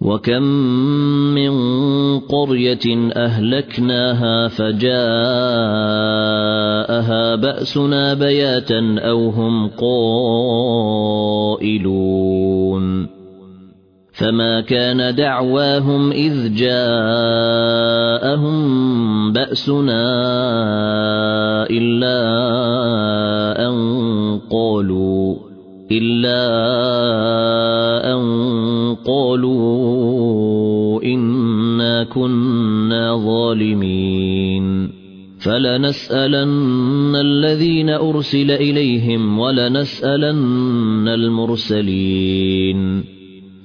وكم من قرية أهلكناها فجاءها بأسنا بياتا أو هم قائلون فما كان دعواهم إذ جاءهم بأسنا إلا أن قالوا إلا أن قالوا إنا كنا ظالمين. فلنسألن الذين أرسل إليهم ولنسألن المرسلين.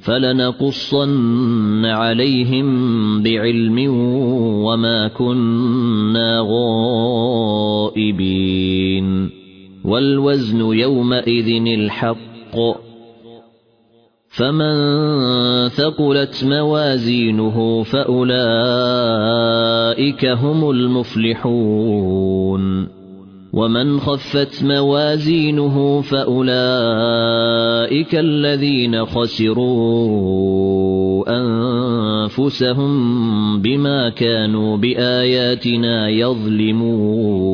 فلنقصن عليهم بعلم وما كنا غائبين. والوزن يومئذ الحق. فمن ثقلت موازينه فأولئك هم المفلحون. ومن خفت موازينه فأولئك الذين خسروا أنفسهم بما كانوا بآياتنا يظلمون.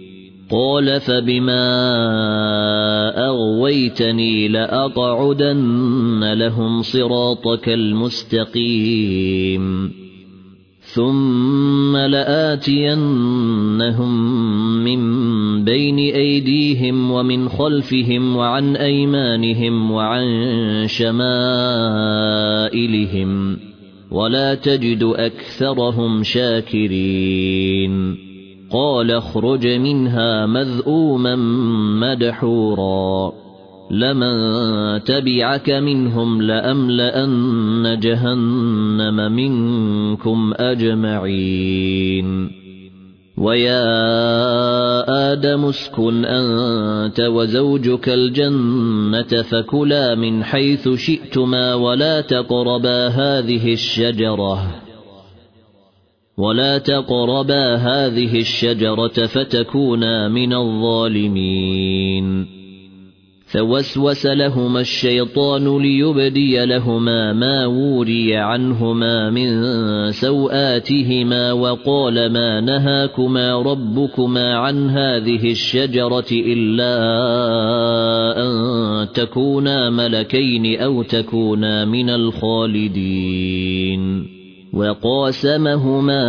قال فبما أغويتني لأقعدن لهم صراطك المستقيم. ثم لآتينهم من بين أيديهم ومن خلفهم وعن أيمانهم وعن شمائلهم ولا تجد أكثرهم شاكرين. قال اخرج منها مذءوما مدحورا. لمن تبعك منهم لأملأن جهنم منكم أجمعين. ويا آدم اسكن أنت وزوجك الجنة فكلا من حيث شئتما ولا تقربا هذه الشجرة. ولا تقربا هذه الشجرة فتكونا من الظالمين. فوسوس لهما الشيطان ليبدي لهما ما وري عنهما من سواتهما وقال ما نهاكما ربكما عن هذه الشجرة إلا أن تكونا ملكين أو تكونا من الخالدين. وقاسمهما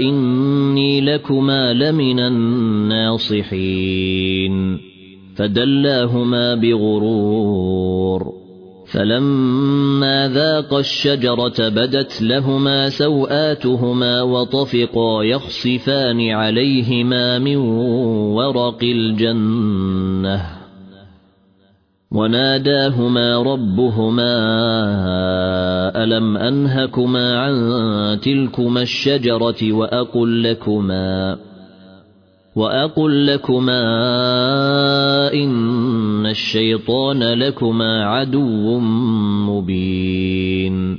إني لكما لمن الناصحين. فدلاهما بغرور. فلما ذاقا الشجرة بدت لهما سوآتهما وطفقا يخصفان عليهما من ورق الجنة. وناداهما ربهما ألم أنهكما عن تلكما الشجرة وأقل لكما وأقل لكما إن الشيطان لكما عدو مبين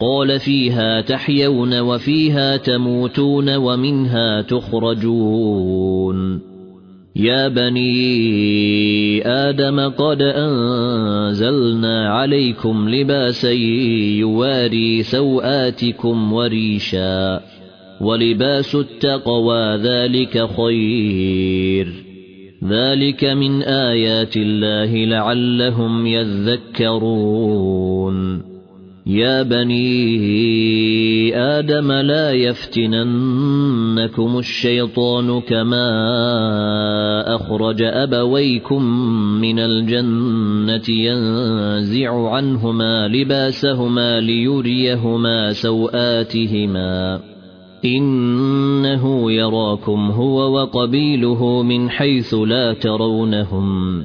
قال فيها تحيون وفيها تموتون ومنها تخرجون. يا بني آدم قد أنزلنا عليكم لباسا يواري سوآتكم وريشا ولباس التقوى ذلك خير. ذلك من آيات الله لعلهم يذكرون. يا بني آدم لا يفتننكم الشيطان كما أخرج أبويكم من الجنة ينزع عنهما لباسهما ليريهما سوآتهما. إنه يراكم هو وقبيله من حيث لا ترونهم.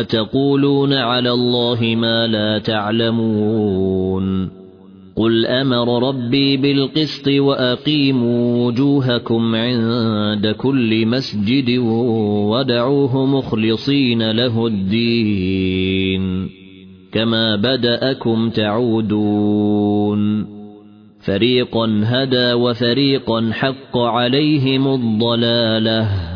أتقولون على الله ما لا تعلمون قل أمر ربي بالقسط وأقيموا وجوهكم عند كل مسجد ودعوه مخلصين له الدين كما بدأكم تعودون فريقا هدى وفريقا حق عليهم الضلالة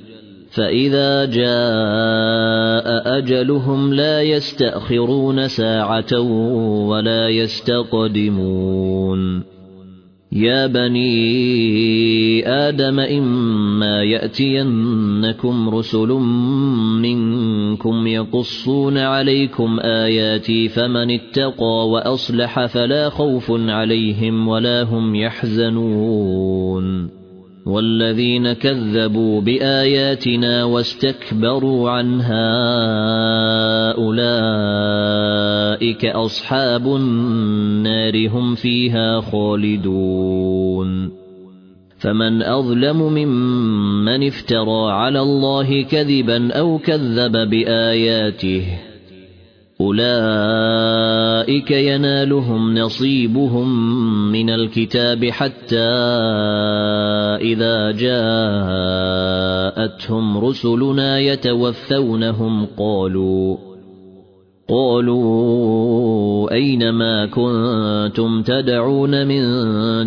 فإذا جاء أجلهم لا يستأخرون ساعة ولا يستقدمون. يا بني آدم إما يأتينكم رسل منكم يقصون عليكم آياتي فمن اتقى وأصلح فلا خوف عليهم ولا هم يحزنون. والذين كذبوا بآياتنا واستكبروا عنها أولئك أصحاب النار هم فيها خالدون. فمن أظلم ممن افترى على الله كذبا أو كذب بآياته أولئك ينالهم نصيبهم من الكتاب حتى إذا جاءتهم رسلنا يتوفونهم قالوا قالوا أينما كنتم تدعون من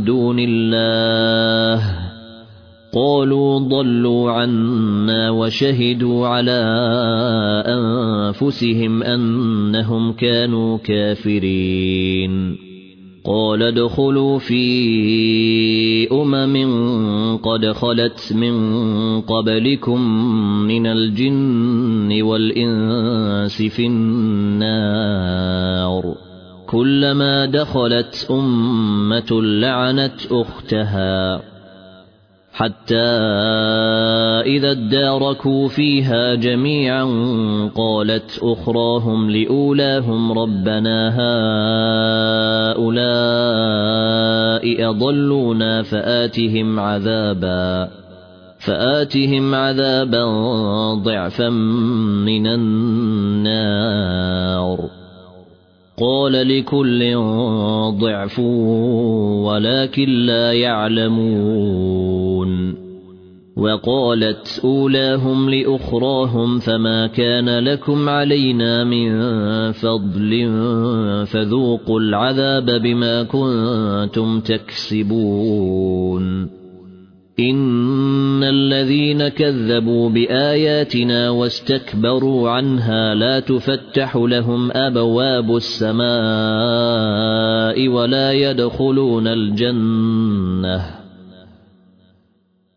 دون الله قالوا ضلوا عنا وشهدوا على أنفسهم أنهم كانوا كافرين. قال ادخلوا في أمم قد خلت من قبلكم من الجن والإنس في النار. كلما دخلت أمة لعنت أختها. حتى إذا اداركوا فيها جميعا قالت أخراهم لأولاهم ربنا هؤلاء أضلونا فآتهم عذابا فآتهم عذابا ضعفا من النار. قال لكل ضعف ولكن لا يعلمون. وقالت أولاهم لأخراهم فما كان لكم علينا من فضل فذوقوا العذاب بما كنتم تكسبون. إن الذين كذبوا بآياتنا واستكبروا عنها لا تفتح لهم أبواب السماء ولا يدخلون الجنة.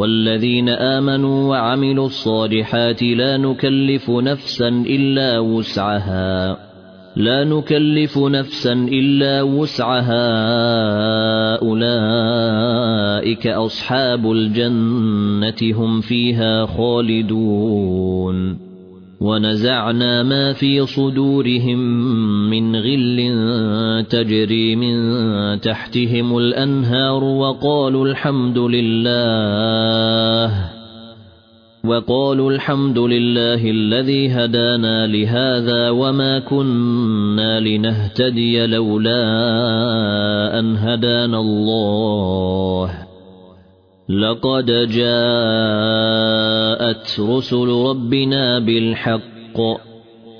والذين آمنوا وعملوا الصالحات لا نكلف نفسا إلا وسعها. لا نكلف نفسا إلا وسعها. أولئك أصحاب الجنة هم فيها خالدون. ونزعنا ما في صدورهم من غل تجري من تحتهم الأنهار وقالوا الحمد لله وقالوا الحمد لله الذي هدانا لهذا وما كنا لنهتدي لولا أن هدانا الله لقد جاءت رسل ربنا بالحق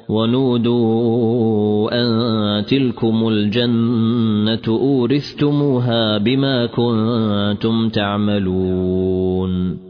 ونودوا أن تلكم الجنة أورثتموها بما كنتم تعملون.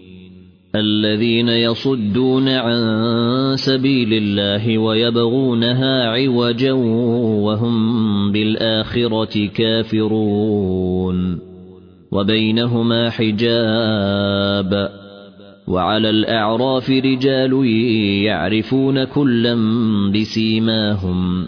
الذين يصدون عن سبيل الله ويبغونها عوجا وهم بالآخرة كافرون. وبينهما حجاب. وعلى الأعراف رجال يعرفون كلا بسيماهم.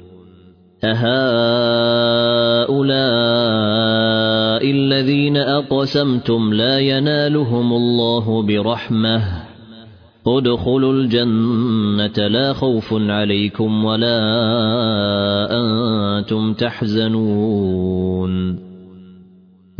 اهؤلاء الذين اقسمتم لا ينالهم الله برحمه ادخلوا الجنه لا خوف عليكم ولا أنتم تحزنون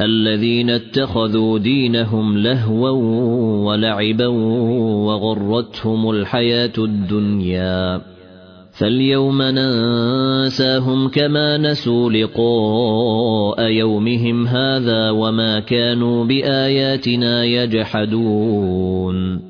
الذين اتخذوا دينهم لهوا ولعبا وغرتهم الحياة الدنيا. فاليوم ننساهم كما نسوا لقاء يومهم هذا وما كانوا بآياتنا يجحدون.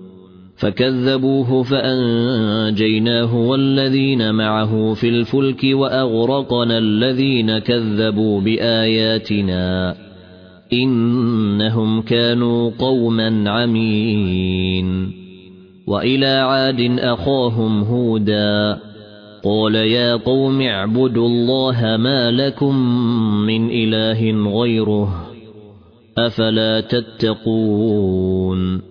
فكذبوه فأنجيناه والذين معه في الفلك وأغرقنا الذين كذبوا بآياتنا إنهم كانوا قوما عمين وإلى عاد أخاهم هودا قال يا قوم اعبدوا الله ما لكم من إله غيره أفلا تتقون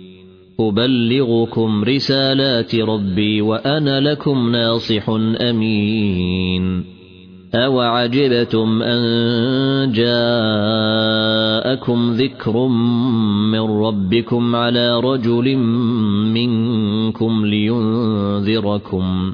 أبلغكم رسالات ربي وأنا لكم ناصح أمين. أوعجبتم أن جاءكم ذكر من ربكم على رجل منكم لينذركم؟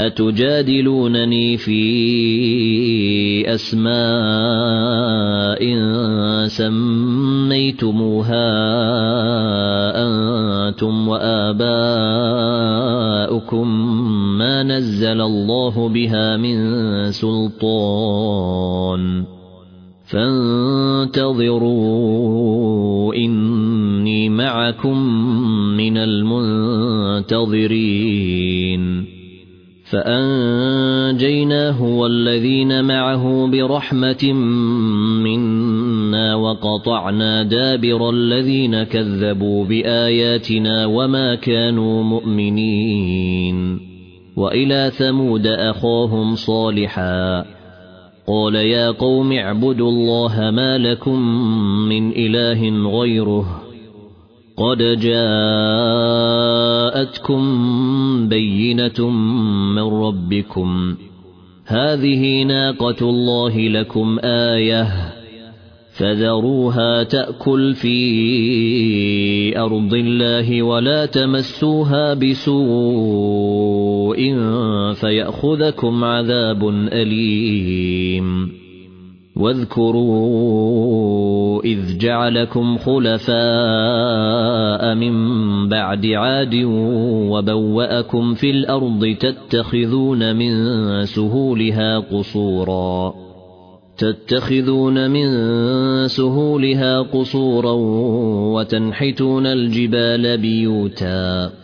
أتجادلونني في أسماء سميتموها أنتم وآباؤكم ما نزل الله بها من سلطان فانتظروا إني معكم من المنتظرين فأنجيناه والذين معه برحمة منا وقطعنا دابر الذين كذبوا بآياتنا وما كانوا مؤمنين وإلى ثمود أخاهم صالحا قال يا قوم اعبدوا الله ما لكم من إله غيره قد جاءتكم بينة من ربكم. هذه ناقة الله لكم آية فذروها تأكل في أرض الله ولا تمسوها بسوء فيأخذكم عذاب أليم. واذكروا إذ جعلكم خلفاء من بعد عاد وبوأكم في الأرض تتخذون من سهولها قصورا تتخذون من سهولها قصورا وتنحتون الجبال بيوتا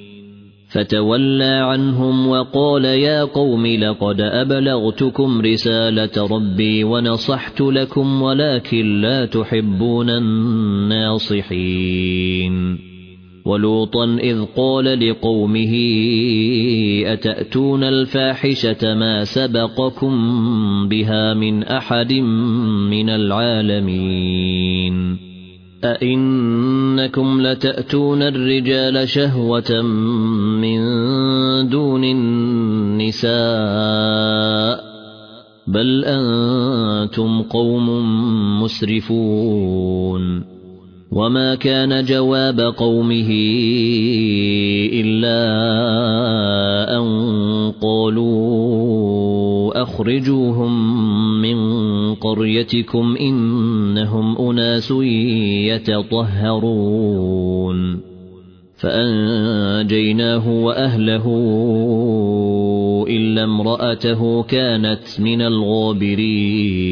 فتولى عنهم وقال يا قوم لقد أبلغتكم رسالة ربي ونصحت لكم ولكن لا تحبون الناصحين. ولوطا إذ قال لقومه أتأتون الفاحشة ما سبقكم بها من أحد من العالمين؟ أئنكم لتأتون الرجال شهوة من دون النساء بل أنتم قوم مسرفون وما كان جواب قومه إلا أن قالوا أخرجوهم من قريتكم إنهم أناس يتطهرون فأنجيناه وأهله إلا امرأته كانت من الغابرين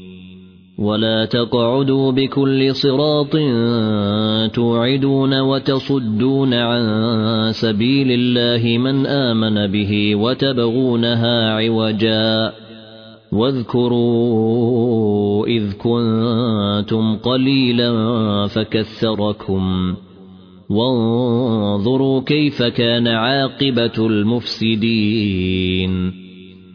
ولا تقعدوا بكل صراط توعدون وتصدون عن سبيل الله من آمن به وتبغونها عوجا واذكروا إذ كنتم قليلا فكثركم وانظروا كيف كان عاقبة المفسدين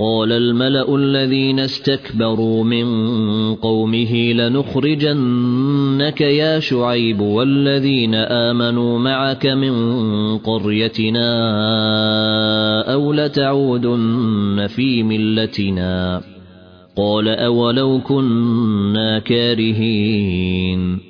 قال الملأ الذين استكبروا من قومه لنخرجنك يا شعيب والذين آمنوا معك من قريتنا أو لتعودن في ملتنا قال أولو كنا كارهين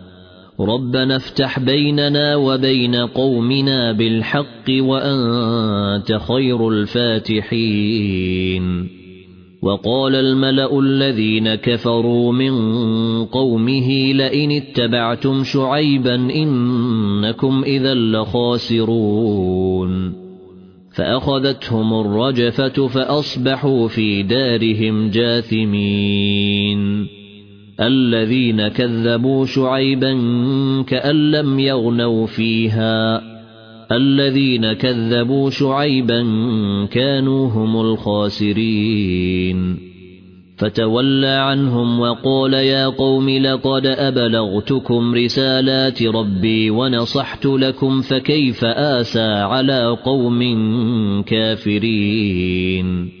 ربنا افتح بيننا وبين قومنا بالحق وأنت خير الفاتحين وقال الملا الذين كفروا من قومه لئن اتبعتم شعيبا إنكم إذا لخاسرون فأخذتهم الرجفة فأصبحوا في دارهم جاثمين الذين كذبوا شعيبا كأن لم يغنوا فيها. الذين كذبوا شعيبا كانوا هم الخاسرين. فتولى عنهم وقال يا قوم لقد أبلغتكم رسالات ربي ونصحت لكم فكيف آسى على قوم كافرين.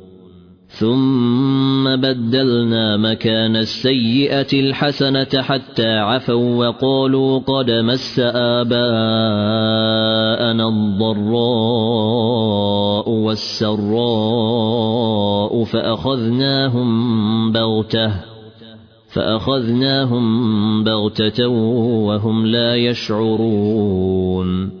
ثم بدلنا مكان السيئة الحسنة حتى عفوا وقالوا قد مس آباءنا الضراء والسراء فأخذناهم بغتة فأخذناهم بغتة وهم لا يشعرون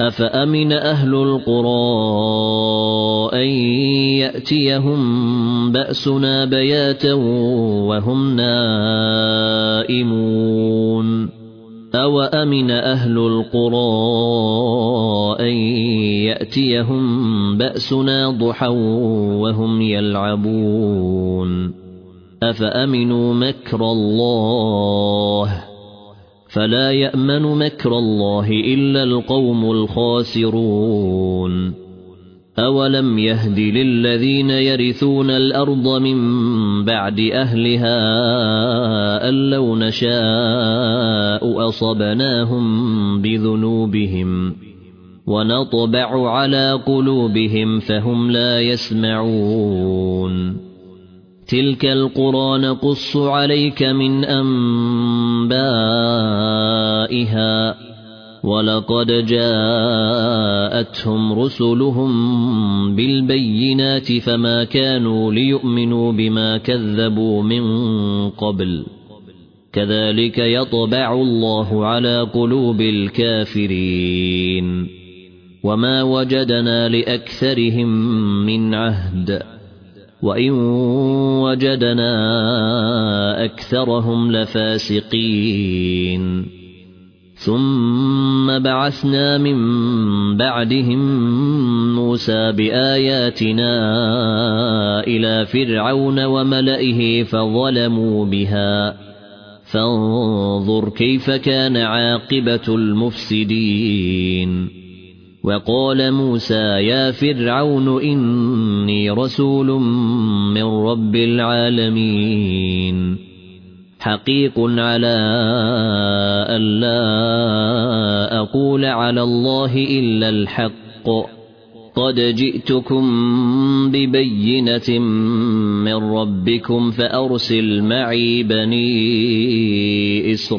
أفأمن أهل القرى أن يأتيهم بأسنا بياتا وهم نائمون؟ أوأمن أهل القرى أن يأتيهم بأسنا ضحى وهم يلعبون؟ أفأمنوا مكر الله فلا يأمن مكر الله إلا القوم الخاسرون. أولم يهد للذين يرثون الأرض من بعد أهلها أن لو نشاء أصبناهم بذنوبهم ونطبع على قلوبهم فهم لا يسمعون. تلك القرى نقص عليك من أنبائها. ولقد جاءتهم رسلهم بالبينات فما كانوا ليؤمنوا بما كذبوا من قبل. كذلك يطبع الله على قلوب الكافرين. وما وجدنا لأكثرهم من عهد. وان وجدنا اكثرهم لفاسقين ثم بعثنا من بعدهم موسى باياتنا إلى فرعون وملئه فظلموا بها فانظر كيف كان عاقبه المفسدين وقال موسى يا فرعون إني رسول من رب العالمين. حقيق على أن لا أقول على الله إلا الحق. قد جئتكم ببينة من ربكم فأرسل معي بني إسرائيل.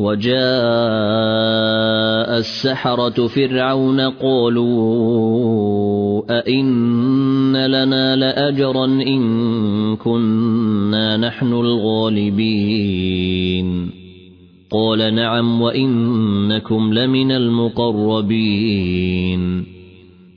وجاء السحرة فرعون قالوا أئن لنا لأجرا إن كنا نحن الغالبين. قال نعم وإنكم لمن المقربين.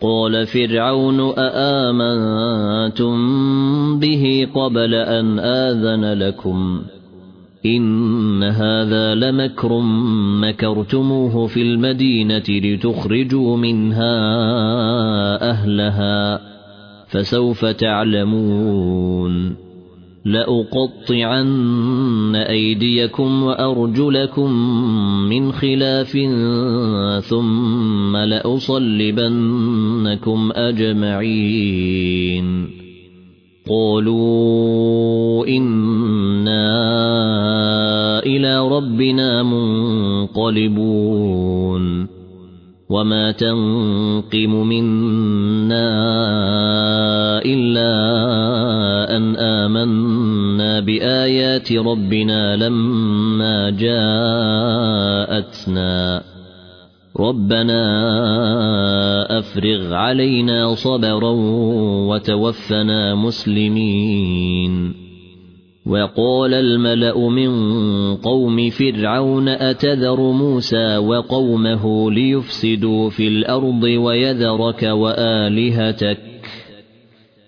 قال فرعون اامنتم به قبل ان اذن لكم إن هذا لمكر مكرتموه في المدينة لتخرجوا منها أهلها فسوف تعلمون لأقطعن أيديكم وأرجلكم من خلاف ثم لأصلبنكم أجمعين. قالوا إنا إلى ربنا منقلبون. وما تنقم منا إلا أن بآيات ربنا لما جاءتنا. ربنا أفرغ علينا صبرا وتوفنا مسلمين. وقال الملأ من قوم فرعون أتذر موسى وقومه ليفسدوا في الأرض ويذرك وآلهتك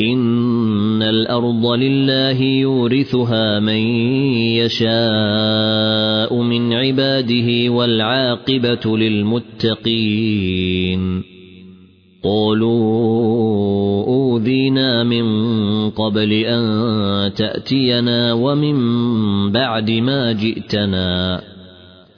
إن الأرض لله يورثها من يشاء من عباده والعاقبة للمتقين قالوا اوذينا من قبل أن تأتينا ومن بعد ما جئتنا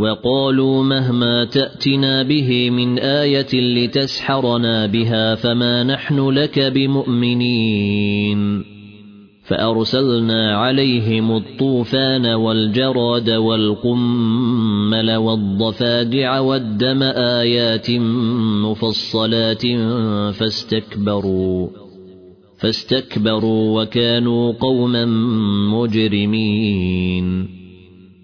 وقالوا مهما تأتنا به من آية لتسحرنا بها فما نحن لك بمؤمنين. فأرسلنا عليهم الطوفان والجراد والقمل والضفادع والدم آيات مفصلات فاستكبروا فاستكبروا وكانوا قوما مجرمين.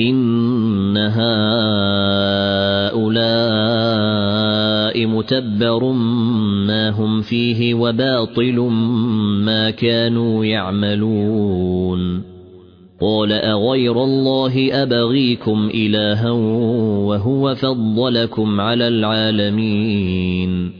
إن هؤلاء متبر ما هم فيه وباطل ما كانوا يعملون قال اغير الله ابغيكم الها وهو فضلكم على العالمين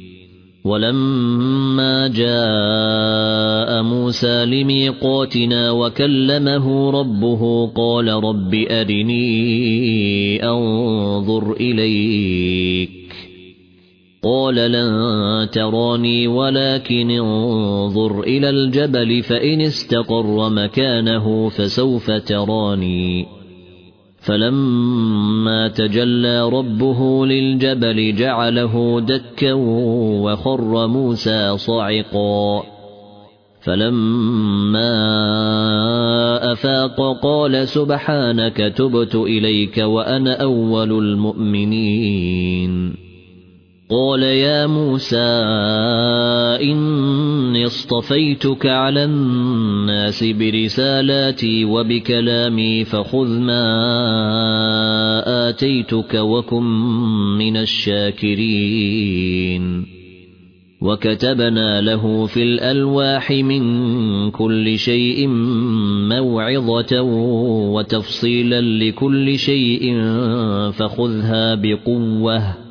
ولما جاء موسى لميقاتنا وكلمه ربه قال رب أرني أنظر إليك. قال لن تراني ولكن انظر إلى الجبل فإن استقر مكانه فسوف تراني. فلما تجلى ربه للجبل جعله دكا وخر موسى صعقا فلما أفاق قال سبحانك تبت إليك وأنا أول المؤمنين. قال يا موسى إني اصطفيتك على الناس برسالاتي وبكلامي فخذ ما آتيتك وكن من الشاكرين. وكتبنا له في الألواح من كل شيء موعظة وتفصيلا لكل شيء فخذها بقوة.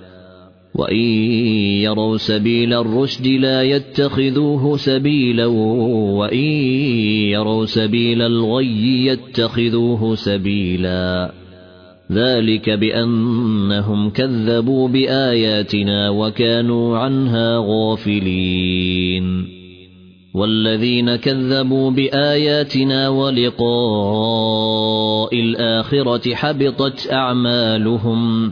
وان يروا سبيل الرشد لا يتخذوه سبيلا وان يروا سبيل الغي يتخذوه سبيلا ذلك بانهم كذبوا باياتنا وكانوا عنها غافلين والذين كذبوا باياتنا ولقاء الاخره حبطت اعمالهم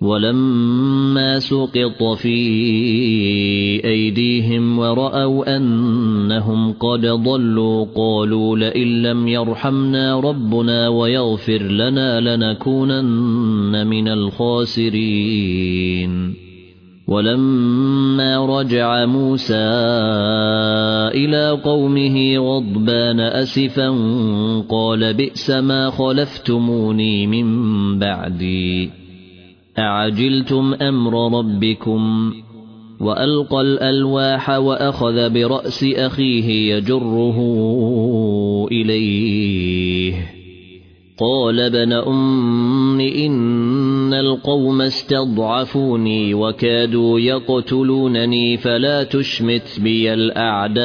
ولما سقط في أيديهم ورأوا أنهم قد ضلوا قالوا لئن لم يرحمنا ربنا ويغفر لنا لنكونن من الخاسرين. ولما رجع موسى إلى قومه غضبان أسفا قال بئس ما خلفتموني من بعدي. أعجلتم أمر ربكم وألقى الألواح وأخذ برأس أخيه يجره إليه. قال ابن أم إن القوم استضعفوني وكادوا يقتلونني فلا تشمت بي الأعداء.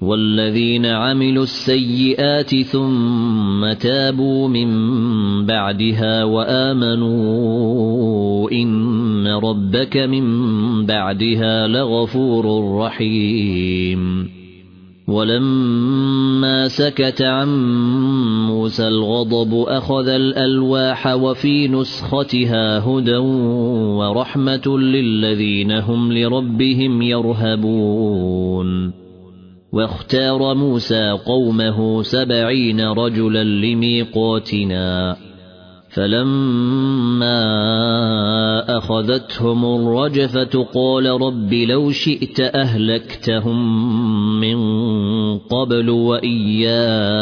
والذين عملوا السيئات ثم تابوا من بعدها وآمنوا إن ربك من بعدها لغفور رحيم. ولما سكت عن موسى الغضب أخذ الألواح وفي نسختها هدى ورحمة للذين هم لربهم يرهبون. واختار موسى قومه سبعين رجلا لميقاتنا. فلما أخذتهم الرجفة قال رب لو شئت أهلكتهم من قبل وإياي.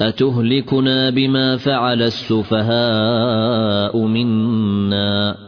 أتهلكنا بما فعل السفهاء منا؟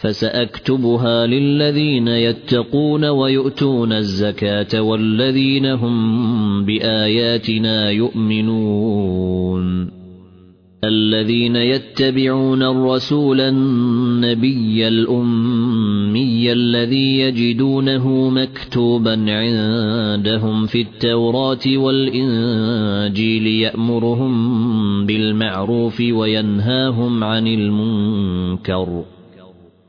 فسأكتبها للذين يتقون ويؤتون الزكاة والذين هم بآياتنا يؤمنون. الذين يتبعون الرسول النبي الأمي الذي يجدونه مكتوبا عندهم في التوراة والإنجيل يأمرهم بالمعروف وينهاهم عن المنكر.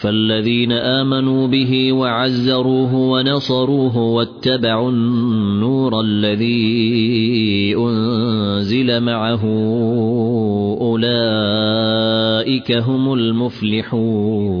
فالذين آمنوا به وعزروه ونصروه واتبعوا النور الذي أنزل معه أولئك هم المفلحون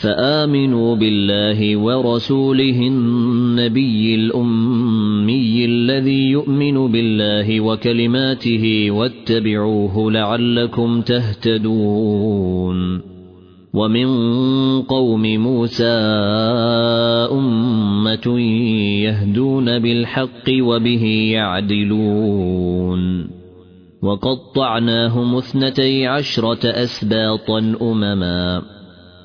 فآمنوا بالله ورسوله النبي الأمي الذي يؤمن بالله وكلماته واتبعوه لعلكم تهتدون ومن قوم موسى أمة يهدون بالحق وبه يعدلون وقطعناهم اثنتي عشرة أسباطا أمما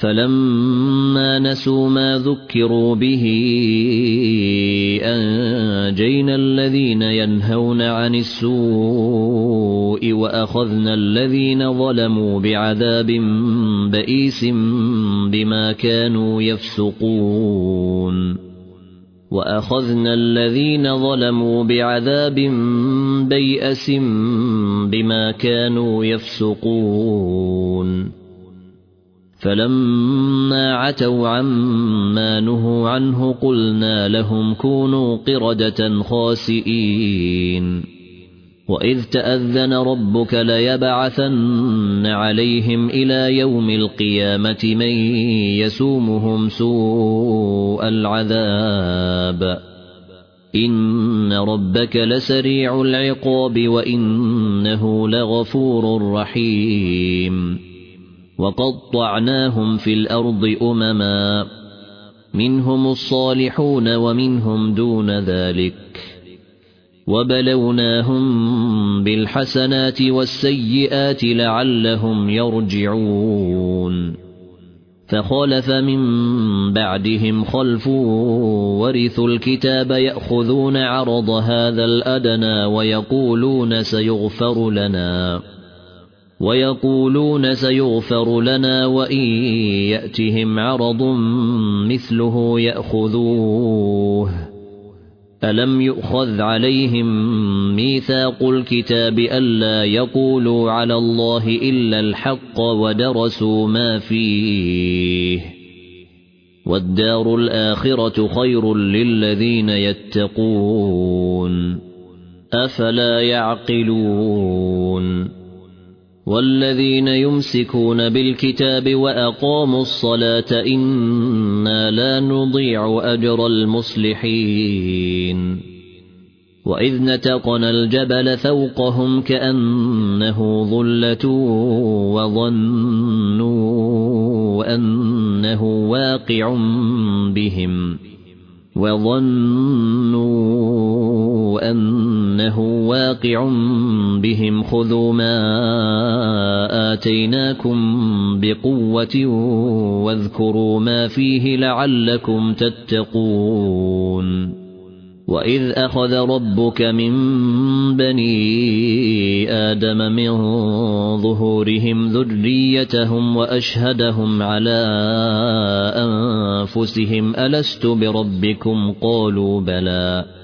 فلما نسوا ما ذكروا به أنجينا الذين ينهون عن السوء وأخذنا الذين ظلموا بعذاب بئيس بما كانوا يفسقون وأخذنا الذين ظلموا بعذاب بيئس بما كانوا يفسقون فلما عتوا عما نهوا عنه قلنا لهم كونوا قردة خاسئين. وإذ تأذن ربك ليبعثن عليهم إلى يوم القيامة من يسومهم سوء العذاب. إن ربك لسريع العقاب وإنه لغفور رحيم. وقطعناهم في الأرض أمما. منهم الصالحون ومنهم دون ذلك. وبلوناهم بالحسنات والسيئات لعلهم يرجعون. فخلف من بعدهم خلف ورثوا الكتاب يأخذون عرض هذا الأدنى ويقولون سيغفر لنا. ويقولون سيغفر لنا وإن يأتهم عرض مثله يأخذوه. ألم يؤخذ عليهم ميثاق الكتاب ألا يقولوا على الله إلا الحق ودرسوا ما فيه؟ والدار الآخرة خير للذين يتقون. أفلا يعقلون؟ والذين يمسكون بالكتاب وأقاموا الصلاة إنا لا نضيع أجر المصلحين. وإذ نتقنا الجبل فوقهم كأنه ظلة وظنوا أنه واقع بهم وظنوا أنه واقع بهم. خذوا ما آتيناكم بقوة واذكروا ما فيه لعلكم تتقون. وإذ أخذ ربك من بني آدم من ظهورهم ذريتهم وأشهدهم على أنفسهم. ألست بربكم؟ قالوا بلى.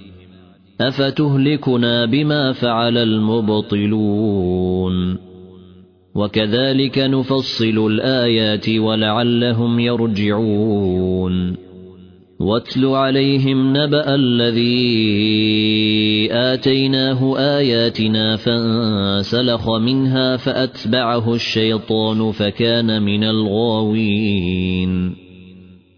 أفتهلكنا بما فعل المبطلون؟ وكذلك نفصل الآيات ولعلهم يرجعون. واتل عليهم نبأ الذي آتيناه آياتنا فانسلخ منها فأتبعه الشيطان فكان من الغاوين.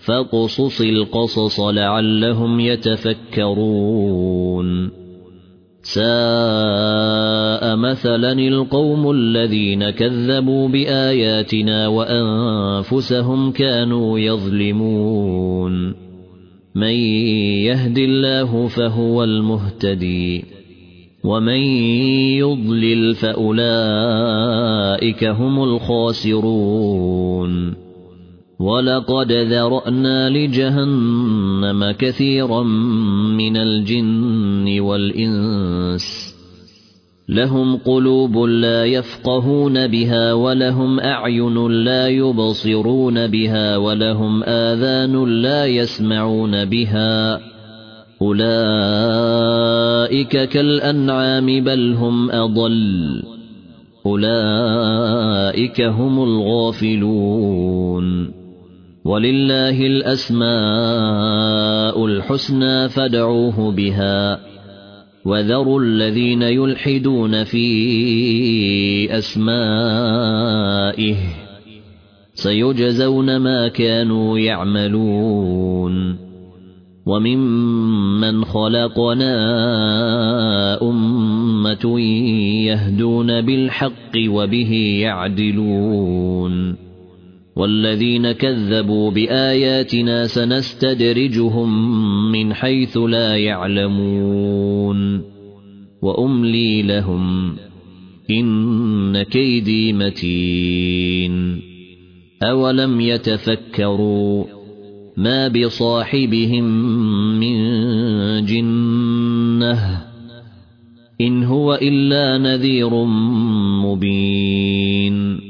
فاقصص القصص لعلهم يتفكرون. ساء مثلا القوم الذين كذبوا بآياتنا وأنفسهم كانوا يظلمون. من يهد الله فهو المهتدي ومن يضلل فأولئك هم الخاسرون. ولقد ذرأنا لجهنم كثيرا من الجن والإنس لهم قلوب لا يفقهون بها ولهم أعين لا يبصرون بها ولهم آذان لا يسمعون بها أولئك كالأنعام بل هم أضل أولئك هم الغافلون ولله الأسماء الحسنى فادعوه بها وذروا الذين يلحدون في أسمائه سيجزون ما كانوا يعملون وممن خلقنا أمة يهدون بالحق وبه يعدلون والذين كذبوا بآياتنا سنستدرجهم من حيث لا يعلمون. وأملي لهم إن كيدي متين. أولم يتفكروا ما بصاحبهم من جنة إن هو إلا نذير مبين.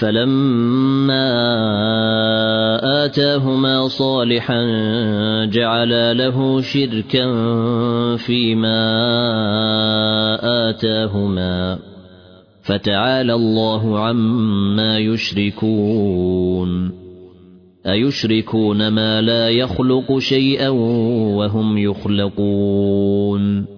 فلما آتاهما صالحا جعلا له شركا فيما آتاهما فتعالى الله عما يشركون أيشركون ما لا يخلق شيئا وهم يخلقون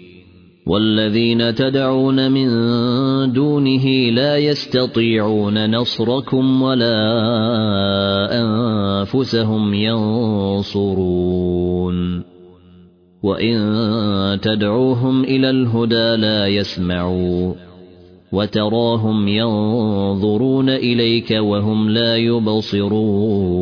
والذين تدعون من دونه لا يستطيعون نصركم ولا أنفسهم ينصرون. وإن تدعوهم إلى الهدى لا يسمعون وتراهم ينظرون إليك وهم لا يبصرون.